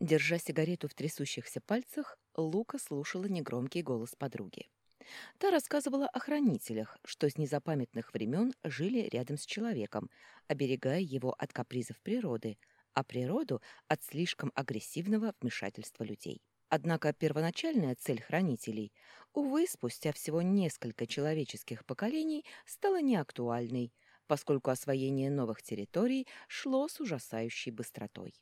Держа сигарету в трясущихся пальцах, Лука слушала негромкий голос подруги. Та рассказывала о хранителях, что с незапамятных времен жили рядом с человеком, оберегая его от капризов природы, а природу от слишком агрессивного вмешательства людей. Однако первоначальная цель хранителей, увы, спустя всего несколько человеческих поколений, стала неактуальной, поскольку освоение новых территорий шло с ужасающей быстротой.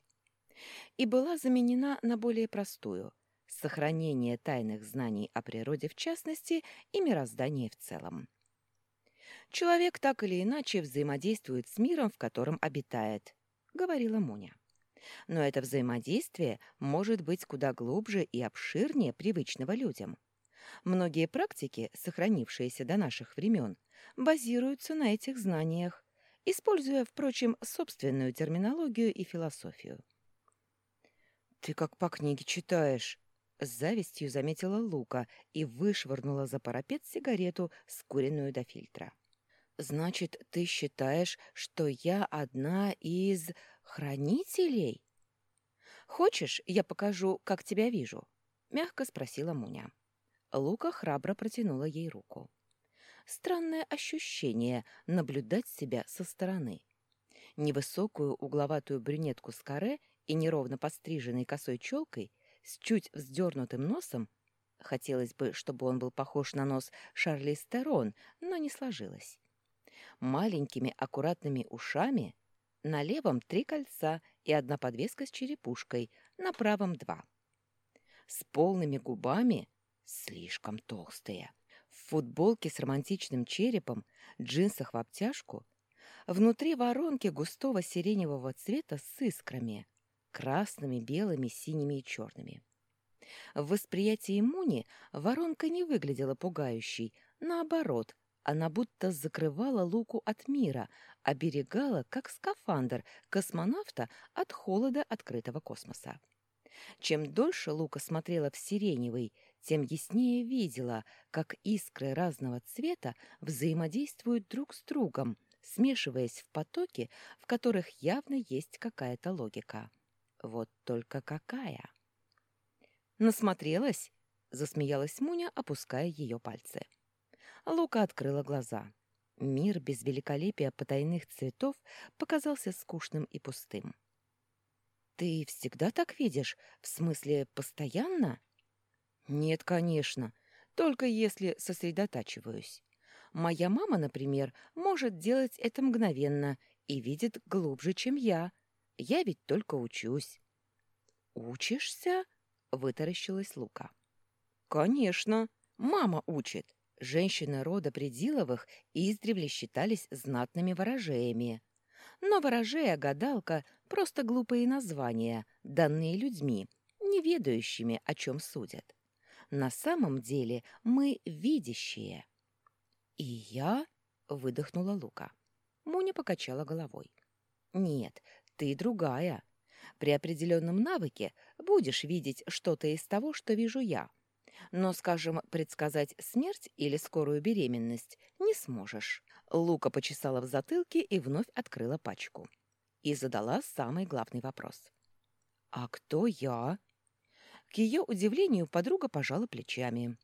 И была заменена на более простую – сохранение тайных знаний о природе в частности и мироздании в целом. Человек так или иначе взаимодействует с миром, в котором обитает, говорила Муня. Но это взаимодействие может быть куда глубже и обширнее привычного людям. Многие практики, сохранившиеся до наших времен, базируются на этих знаниях, используя, впрочем, собственную терминологию и философию. «Ты как по книге читаешь», с завистью заметила Лука и вышвырнула за парапет сигарету, скуренную до фильтра. «Значит, ты считаешь, что я одна из хранителей?» «Хочешь, я покажу, как тебя вижу?» — мягко спросила Муня. Лука храбро протянула ей руку. Странное ощущение — наблюдать себя со стороны. Невысокую угловатую брюнетку с каре и неровно подстриженной косой челкой — с чуть вздернутым носом. Хотелось бы, чтобы он был похож на нос Шарли Стерон, но не сложилось. Маленькими аккуратными ушами, на левом три кольца и одна подвеска с черепушкой, на правом два. С полными губами, слишком толстые, в футболке с романтичным черепом, джинсах в обтяжку, внутри воронки густого сиреневого цвета с искрами, красными, белыми, синими и черными. В восприятии Муни воронка не выглядела пугающей, наоборот, она будто закрывала Луку от мира, оберегала, как скафандр, космонавта от холода открытого космоса. Чем дольше Лука смотрела в сиреневый, тем яснее видела, как искры разного цвета взаимодействуют друг с другом, смешиваясь в потоки, в которых явно есть какая-то логика. Вот только какая! Насмотрелась? Засмеялась Муня, опуская ее пальцы. Лука открыла глаза. Мир без великолепия потайных цветов показался скучным и пустым. «Ты всегда так видишь? В смысле, постоянно?» «Нет, конечно. Только если сосредотачиваюсь. Моя мама, например, может делать это мгновенно и видит глубже, чем я. Я ведь только учусь. Учишься? вытаращилась Лука. Конечно, мама учит. Женщины рода Пределовых издревле считались знатными ворожеями. Но ворожея-гадалка — просто глупые названия, данные людьми, не ведающими, о чем судят. На самом деле мы видящие. «И я?» — выдохнула Лука. Муня покачала головой. «Нет, ты другая. При определенном навыке будешь видеть что-то из того, что вижу я. Но, скажем, предсказать смерть или скорую беременность не сможешь. Лука почесала в затылке и вновь открыла пачку. И задала самый главный вопрос. «А кто я?» К ее удивлению подруга пожала плечами.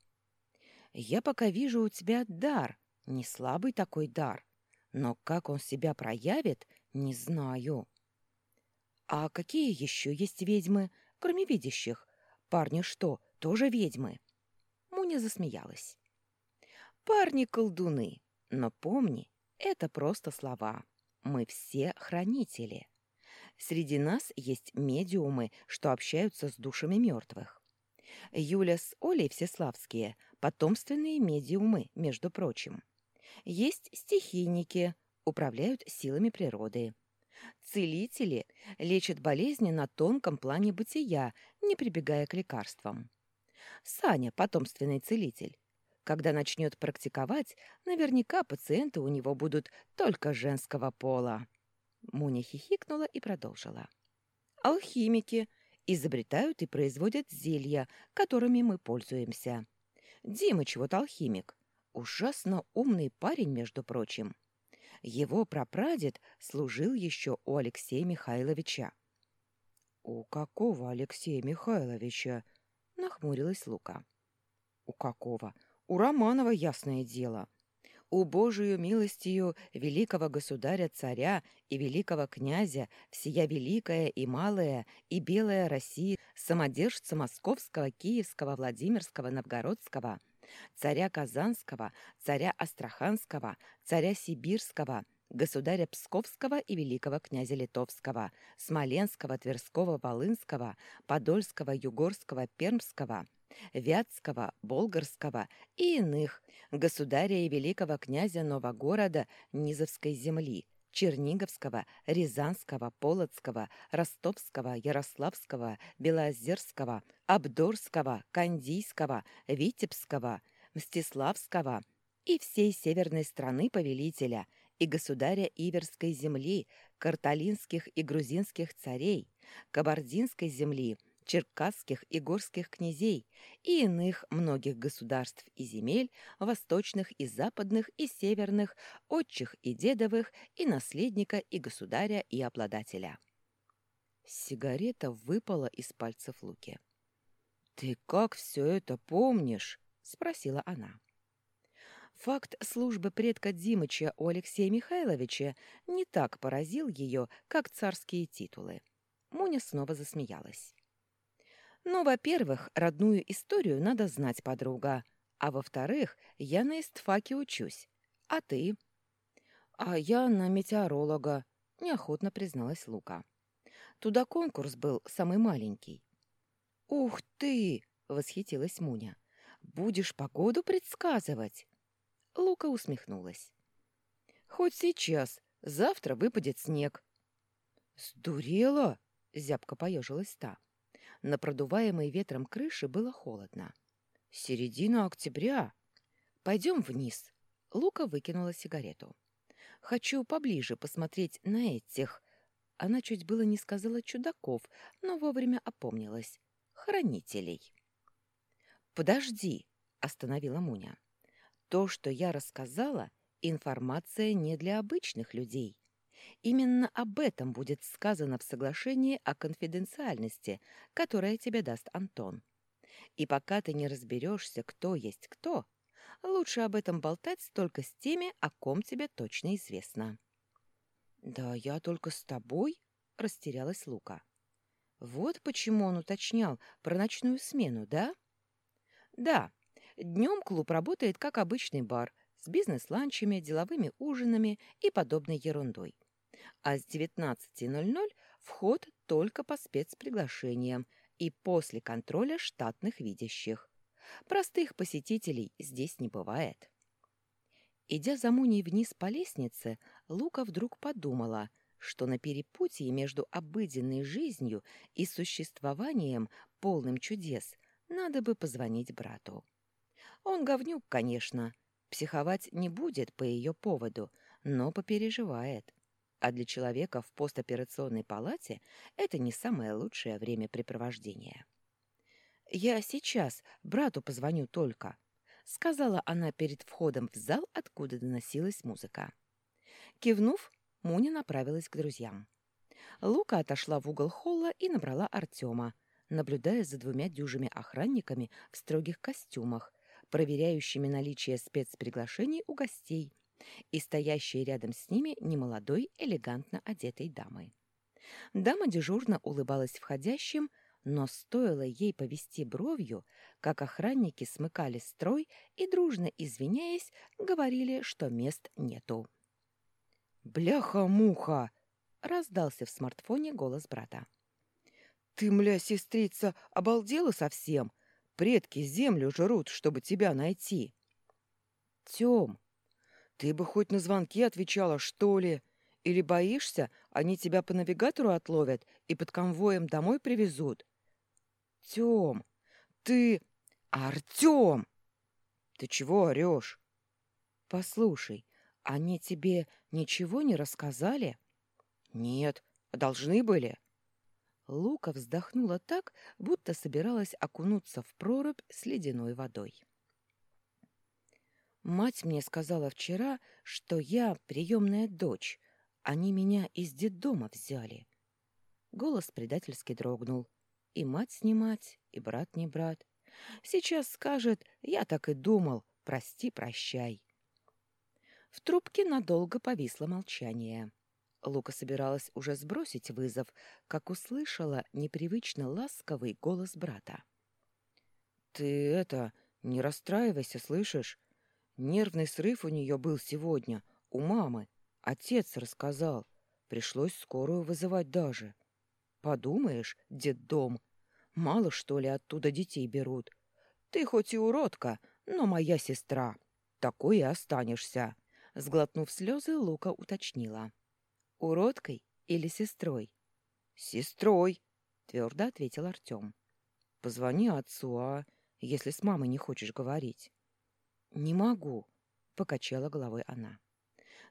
«Я пока вижу у тебя дар, не слабый такой дар, но как он себя проявит, не знаю». «А какие еще есть ведьмы, кроме видящих? Парни что, тоже ведьмы?» Муня засмеялась. «Парни-колдуны, но помни, это просто слова. Мы все хранители. Среди нас есть медиумы, что общаются с душами мертвых. Юля с Олей Всеславские — потомственные медиумы, между прочим. Есть стихийники, управляют силами природы. Целители лечат болезни на тонком плане бытия, не прибегая к лекарствам. Саня – потомственный целитель. Когда начнет практиковать, наверняка пациенты у него будут только женского пола. Муня хихикнула и продолжила. Алхимики изобретают и производят зелья, которыми мы пользуемся. Димыч вот алхимик. Ужасно умный парень, между прочим. Его прапрадед служил еще у Алексея Михайловича. «У какого Алексея Михайловича?» — нахмурилась Лука. «У какого? У Романова, ясное дело. У Божию милостью великого государя-царя и великого князя всея великая и малая и белая Россия, самодержца Московского, Киевского, Владимирского, Новгородского, царя Казанского, царя Астраханского, царя Сибирского — государя Псковского и великого князя Литовского, Смоленского, Тверского, Волынского, Подольского, Югорского, Пермского, Вятского, Болгарского и иных, государя и великого князя Новогорода Низовской земли, Черниговского, Рязанского, Полоцкого, Ростовского, Ярославского, Белоозерского, Абдорского, Кандийского, Витебского, Мстиславского и всей северной страны повелителя – и государя Иверской земли, карталинских и грузинских царей, кабардинской земли, черкасских и горских князей и иных многих государств и земель, восточных и западных и северных, отчих и дедовых, и наследника и государя и обладателя. Сигарета выпала из пальцев Луки. «Ты как все это помнишь?» — спросила она. Факт службы предка Димыча у Алексея Михайловича не так поразил ее, как царские титулы. Муня снова засмеялась. «Ну, во-первых, родную историю надо знать, подруга. А во-вторых, я на истфаке учусь. А ты?» «А я на метеоролога», — неохотно призналась Лука. «Туда конкурс был самый маленький». «Ух ты!» — восхитилась Муня. «Будешь погоду предсказывать?» Лука усмехнулась. «Хоть сейчас. Завтра выпадет снег». «Сдурела?» — зябко поежилась та. На продуваемой ветром крыше было холодно. «Середина октября. Пойдем вниз». Лука выкинула сигарету. «Хочу поближе посмотреть на этих...» Она чуть было не сказала чудаков, но вовремя опомнилась. «Хранителей». «Подожди!» — остановила Муня. То, что я рассказала, информация не для обычных людей. Именно об этом будет сказано в соглашении о конфиденциальности, которое тебе даст Антон. И пока ты не разберешься, кто есть кто, лучше об этом болтать только с теми, о ком тебе точно известно. «Да я только с тобой?» — растерялась Лука. «Вот почему он уточнял про ночную смену, да?» «Да, Днем клуб работает как обычный бар с бизнес-ланчами, деловыми ужинами и подобной ерундой. А с 19.00 вход только по спецприглашениям и после контроля штатных видящих. Простых посетителей здесь не бывает. Идя за Муней вниз по лестнице, Лука вдруг подумала, что на перепутье между обыденной жизнью и существованием, полным чудес, надо бы позвонить брату. Он говнюк, конечно. Психовать не будет по ее поводу, но попереживает. А для человека в постоперационной палате это не самое лучшее времяпрепровождение. «Я сейчас брату позвоню только», — сказала она перед входом в зал, откуда доносилась музыка. Кивнув, Муня направилась к друзьям. Лука отошла в угол холла и набрала Артема, наблюдая за двумя дюжими охранниками в строгих костюмах, проверяющими наличие спецприглашений у гостей, и стоящей рядом с ними немолодой, элегантно одетой дамой. Дама дежурно улыбалась входящим, но стоило ей повести бровью, как охранники смыкали строй и, дружно извиняясь, говорили, что мест нету. «Бляха-муха!» — раздался в смартфоне голос брата. «Ты, мля, сестрица, обалдела совсем? Предки землю жрут, чтобы тебя найти. Тём, ты бы хоть на звонки отвечала, что ли? Или боишься, они тебя по навигатору отловят и под конвоем домой привезут? Тём, ты... Артём! Ты чего орёшь? Послушай, они тебе ничего не рассказали? Нет, должны были. Лука вздохнула так, будто собиралась окунуться в прорубь с ледяной водой. «Мать мне сказала вчера, что я приемная дочь. Они меня из детдома взяли. Голос предательски дрогнул. И мать не мать, и брат не брат. Сейчас скажет «я так и думал, прости, прощай». В трубке надолго повисло молчание. Лука собиралась уже сбросить вызов, как услышала непривычно ласковый голос брата. «Ты это, не расстраивайся, слышишь? Нервный срыв у нее был сегодня, у мамы. Отец рассказал. Пришлось скорую вызывать даже. Подумаешь, детдом. Мало, что ли, оттуда детей берут. Ты хоть и уродка, но моя сестра. Такой и останешься. Сглотнув слезы, Лука уточнила. «Уродкой или сестрой?» «Сестрой», — твердо ответил Артем. «Позвони отцу, а если с мамой не хочешь говорить?» «Не могу», — покачала головой она.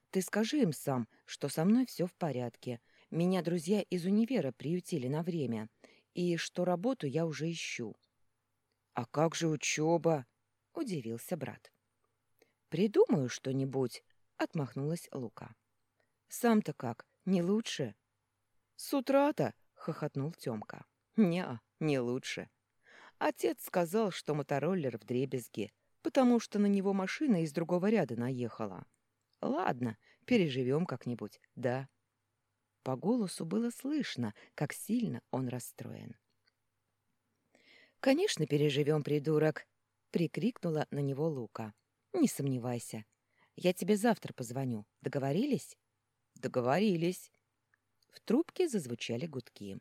«Ты скажи им сам, что со мной все в порядке. Меня друзья из универа приютили на время, и что работу я уже ищу». «А как же учеба?» — удивился брат. «Придумаю что-нибудь», — отмахнулась Лука. «Сам-то как, не лучше?» «С утра-то», — хохотнул Тёмка. «Не, не лучше. Отец сказал, что мотороллер в дребезге, потому что на него машина из другого ряда наехала. Ладно, переживем как-нибудь, да». По голосу было слышно, как сильно он расстроен. «Конечно, переживем, придурок!» — прикрикнула на него Лука. «Не сомневайся. Я тебе завтра позвоню. Договорились?» «Договорились». В трубке зазвучали гудки.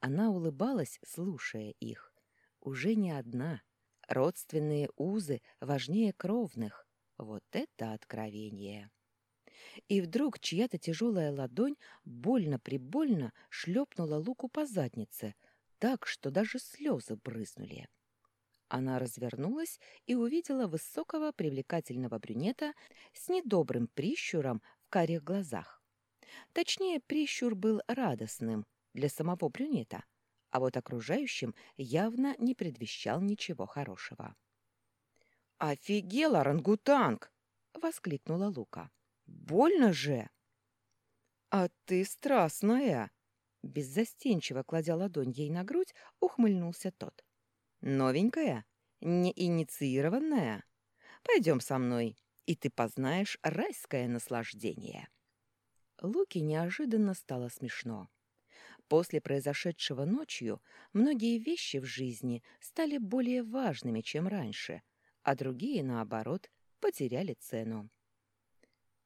Она улыбалась, слушая их. Уже не одна. Родственные узы важнее кровных. Вот это откровение! И вдруг чья-то тяжелая ладонь больно-прибольно шлепнула Луку по заднице, так, что даже слезы брызнули. Она развернулась и увидела высокого привлекательного брюнета с недобрым прищуром в карих глазах. Точнее, прищур был радостным для самого брюнета, а вот окружающим явно не предвещал ничего хорошего. «Офигел, орангутанг!» — воскликнула Лука. «Больно же!» «А ты страстная!» Беззастенчиво кладя ладонь ей на грудь, ухмыльнулся тот. Новенькая? Неинициированная? Пойдем со мной, и ты познаешь райское наслаждение. Луке неожиданно стало смешно. После произошедшего ночью многие вещи в жизни стали более важными, чем раньше, а другие, наоборот, потеряли цену.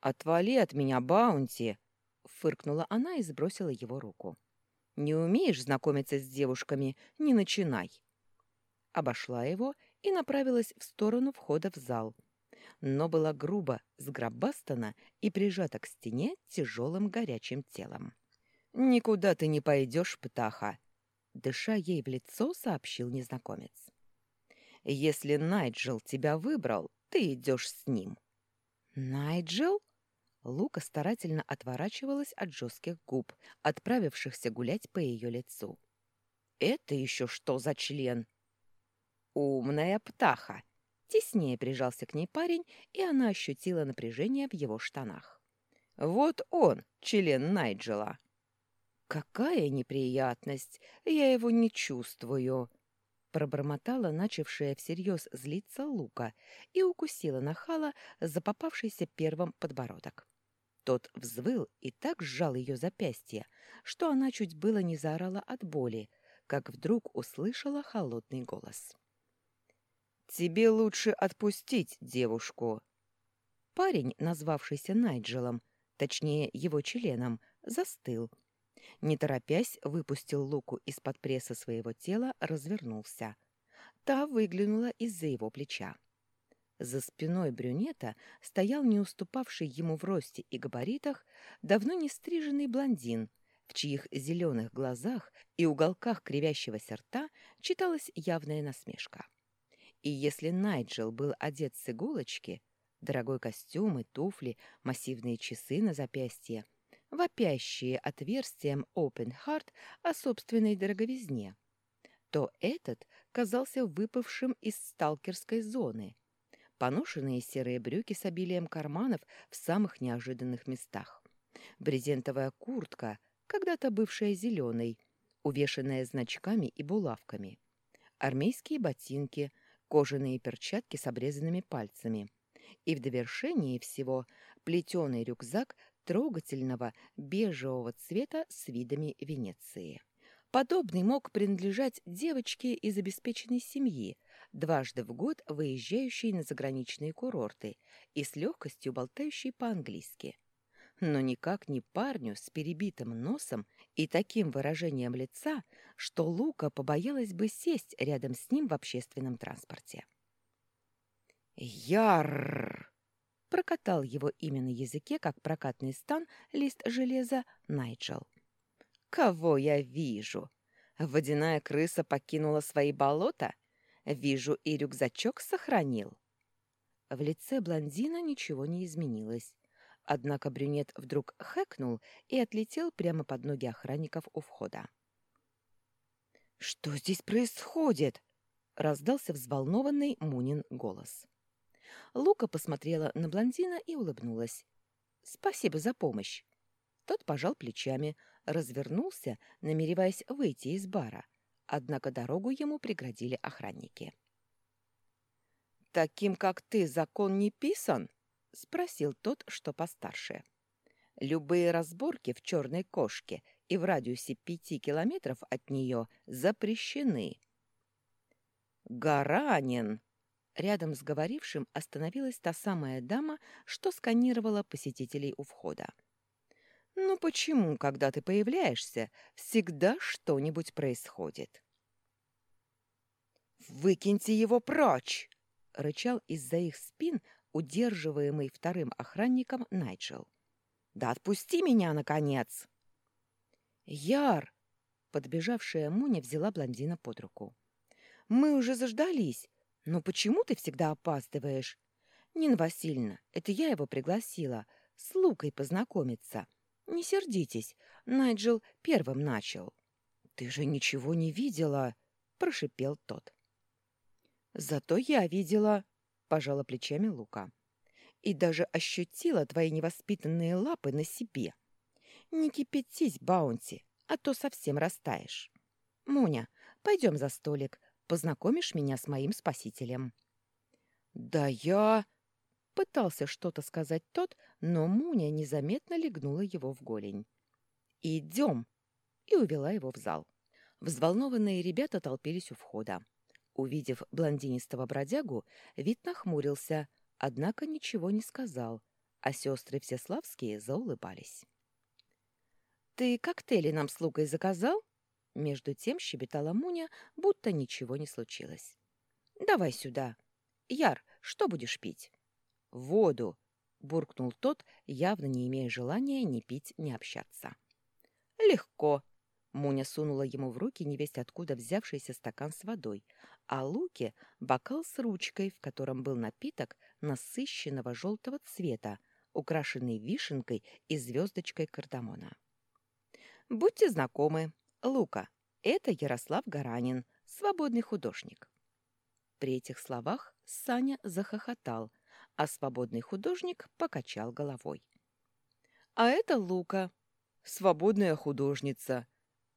«Отвали от меня, Баунти!» — фыркнула она и сбросила его руку. «Не умеешь знакомиться с девушками? Не начинай!» обошла его и направилась в сторону входа в зал, но была грубо сгробастана и прижата к стене тяжелым горячим телом. «Никуда ты не пойдешь, птаха!» Дыша ей в лицо, сообщил незнакомец. «Если Найджел тебя выбрал, ты идешь с ним». «Найджел?» Лука старательно отворачивалась от жестких губ, отправившихся гулять по ее лицу. «Это еще что за член?» «Умная птаха!» Теснее прижался к ней парень, и она ощутила напряжение в его штанах. «Вот он, член Найджела!» «Какая неприятность! Я его не чувствую!» Пробормотала начавшая всерьез злиться Лука и укусила нахала за попавшийся первым подбородок. Тот взвыл и так сжал ее запястье, что она чуть было не заорала от боли, как вдруг услышала холодный голос. «Тебе лучше отпустить девушку». Парень, назвавшийся Найджелом, точнее его членом, застыл. Не торопясь, выпустил луку из-под пресса своего тела, развернулся. Та выглянула из-за его плеча. За спиной брюнета стоял не уступавший ему в росте и габаритах давно не стриженный блондин, в чьих зеленых глазах и уголках кривящегося рта читалась явная насмешка. И если Найджел был одет с иголочки, дорогой костюм и туфли, массивные часы на запястье, вопящие отверстием Open Heart о собственной дороговизне, то этот казался выпавшим из сталкерской зоны. Поношенные серые брюки с обилием карманов в самых неожиданных местах. Брезентовая куртка, когда-то бывшая зеленой, увешанная значками и булавками, армейские ботинки, кожаные перчатки с обрезанными пальцами и в довершении всего плетеный рюкзак трогательного бежевого цвета с видами Венеции. Подобный мог принадлежать девочке из обеспеченной семьи, дважды в год выезжающей на заграничные курорты и с легкостью болтающей по-английски. Но никак не парню с перебитым носом и таким выражением лица, что Лука побоялась бы сесть рядом с ним в общественном транспорте. «Яр!» Прокатал его имя на языке, как прокатный стан, лист железа Найджел. «Кого я вижу? Водяная крыса покинула свои болота? Вижу, и рюкзачок сохранил». В лице блондина ничего не изменилось. Однако брюнет вдруг хэкнул и отлетел прямо под ноги охранников у входа. «Что здесь происходит?» — раздался взволнованный Мунин голос. Лука посмотрела на блондина и улыбнулась. «Спасибо за помощь». Тот пожал плечами, развернулся, намереваясь выйти из бара. Однако дорогу ему преградили охранники. «Таким, как ты, закон не писан?» — спросил тот, что постарше. «Любые разборки в черной кошке и в радиусе пяти километров от нее запрещены». «Гаранин!» Рядом с говорившим остановилась та самая дама, что сканировала посетителей у входа. «Ну почему, когда ты появляешься, всегда что-нибудь происходит?» «Выкиньте его прочь!» — рычал из-за их спин удерживаемый вторым охранником Найджел. «Да отпусти меня, наконец!» «Яр!» — подбежавшая Муня взяла блондина под руку. «Мы уже заждались. «Но почему ты всегда опаздываешь?» «Нина Васильевна, это я его пригласила. С Лукой познакомиться. Не сердитесь, Найджел первым начал». «Ты же ничего не видела!» — прошипел тот. «Зато я видела», — пожала плечами Лука. «И даже ощутила твои невоспитанные лапы на себе. Не кипятись, Баунти, а то совсем растаешь. Муня, пойдем за столик, Познакомишь меня с моим спасителем». «Да я...» — пытался что-то сказать тот, но Муня незаметно легнула его в голень. «Идем!» — и увела его в зал. Взволнованные ребята толпились у входа. Увидев блондинистого бродягу, вид нахмурился, однако ничего не сказал, а сестры Всеславские заулыбались. «Ты коктейли нам с Лукой заказал?» Между тем щебетала Муня, будто ничего не случилось. «Давай сюда. Яр, что будешь пить?» «Воду!» — буркнул тот, явно не имея желания ни пить, ни общаться. «Легко!» — Муня сунула ему в руки невесть откуда взявшийся стакан с водой, а Луке — бокал с ручкой, в котором был напиток насыщенного желтого цвета, украшенный вишенкой и звездочкой кардамона. «Будьте знакомы, Лука, это Ярослав Гаранин, свободный художник. При этих словах Саня захохотал, а свободный художник покачал головой. А это Лука, свободная художница,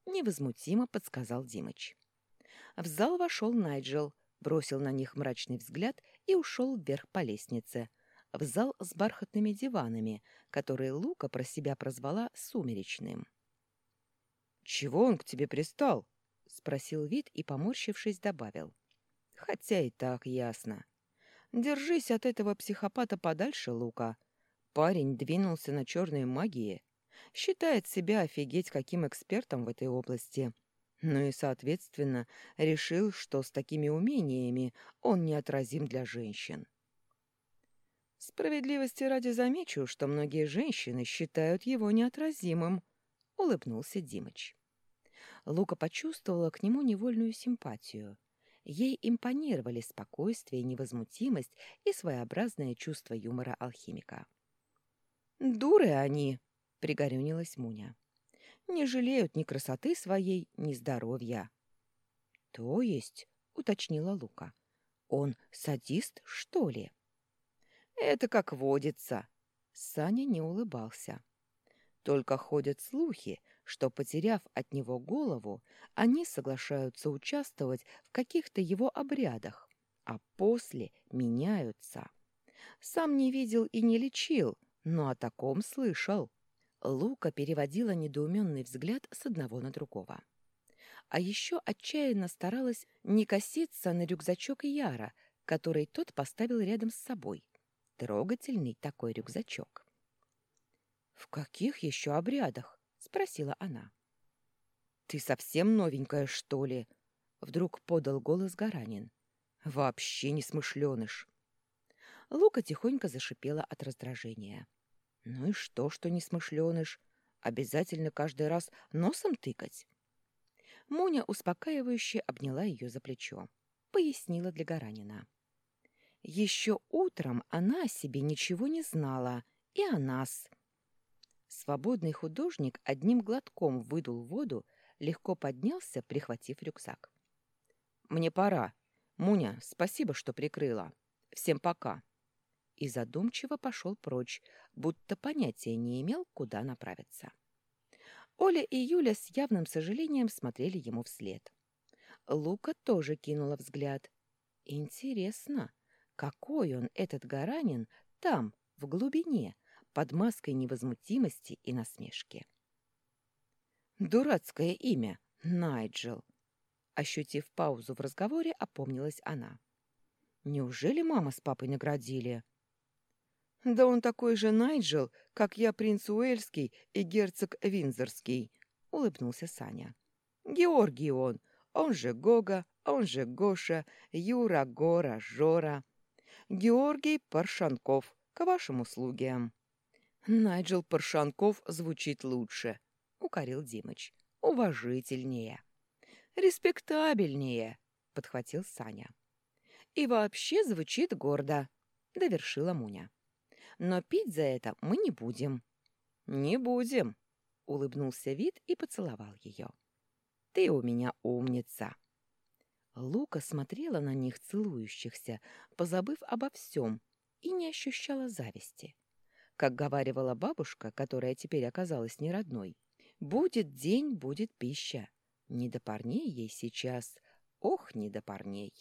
невозмутимо подсказал Димыч. В зал вошел Найджел, бросил на них мрачный взгляд и ушел вверх по лестнице, в зал с бархатными диванами, который Лука про себя прозвала «сумеречным». «Чего он к тебе пристал?» — спросил вид и, поморщившись, добавил. «Хотя и так ясно. Держись от этого психопата подальше, Лука. Парень двинулся на черной магии. Считает себя офигеть каким экспертом в этой области. Ну и, соответственно, решил, что с такими умениями он неотразим для женщин. Справедливости ради замечу, что многие женщины считают его неотразимым —— улыбнулся Димыч. Лука почувствовала к нему невольную симпатию. Ей импонировали спокойствие, невозмутимость и своеобразное чувство юмора алхимика. «Дуры они!» — пригорюнилась Муня. «Не жалеют ни красоты своей, ни здоровья». «То есть?» — уточнила Лука. «Он садист, что ли?» «Это как водится!» Саня не улыбался. Только ходят слухи, что, потеряв от него голову, они соглашаются участвовать в каких-то его обрядах, а после меняются. Сам не видел и не лечил, но о таком слышал. Лука переводила недоуменный взгляд с одного на другого. А еще отчаянно старалась не коситься на рюкзачок Яра, который тот поставил рядом с собой. Трогательный такой рюкзачок. «В каких еще обрядах?» — спросила она. «Ты совсем новенькая, что ли?» — вдруг подал голос Гаранин. «Вообще не смышленыш». Лука тихонько зашипела от раздражения. «Ну и что, что не смышленыш? Обязательно каждый раз носом тыкать?» Муня успокаивающе обняла ее за плечо. Пояснила для Гаранина. Еще утром она о себе ничего не знала, и о нас. Свободный художник одним глотком выдул воду, легко поднялся, прихватив рюкзак. «Мне пора. Муня, спасибо, что прикрыла. Всем пока». И задумчиво пошел прочь, будто понятия не имел, куда направиться. Оля и Юля с явным сожалением смотрели ему вслед. Лука тоже кинула взгляд. «Интересно, какой он, этот Гаранин, там, в глубине, под маской невозмутимости и насмешки. «Дурацкое имя, Найджел!» Ощутив паузу в разговоре, опомнилась она. «Неужели мама с папой наградили?» «Да он такой же Найджел, как я принц Уэльский и герцог Винзорский», — улыбнулся Саня. «Георгий он, он же Гога, он же Гоша, Юра, Гора, Жора. Георгий Паршанков, к вашим услугам. Найджел Паршанков звучит лучше, укорил Димыч. Уважительнее. Респектабельнее, подхватил Саня. И вообще звучит гордо, довершила Муня. Но пить за это мы не будем. Не будем, улыбнулся Вид и поцеловал ее. Ты у меня умница. Лука смотрела на них целующихся, позабыв обо всем, и не ощущала зависти. Как говаривала бабушка, которая теперь оказалась неродной, «Будет день, будет пища. Не до парней ей сейчас, ох, не до парней».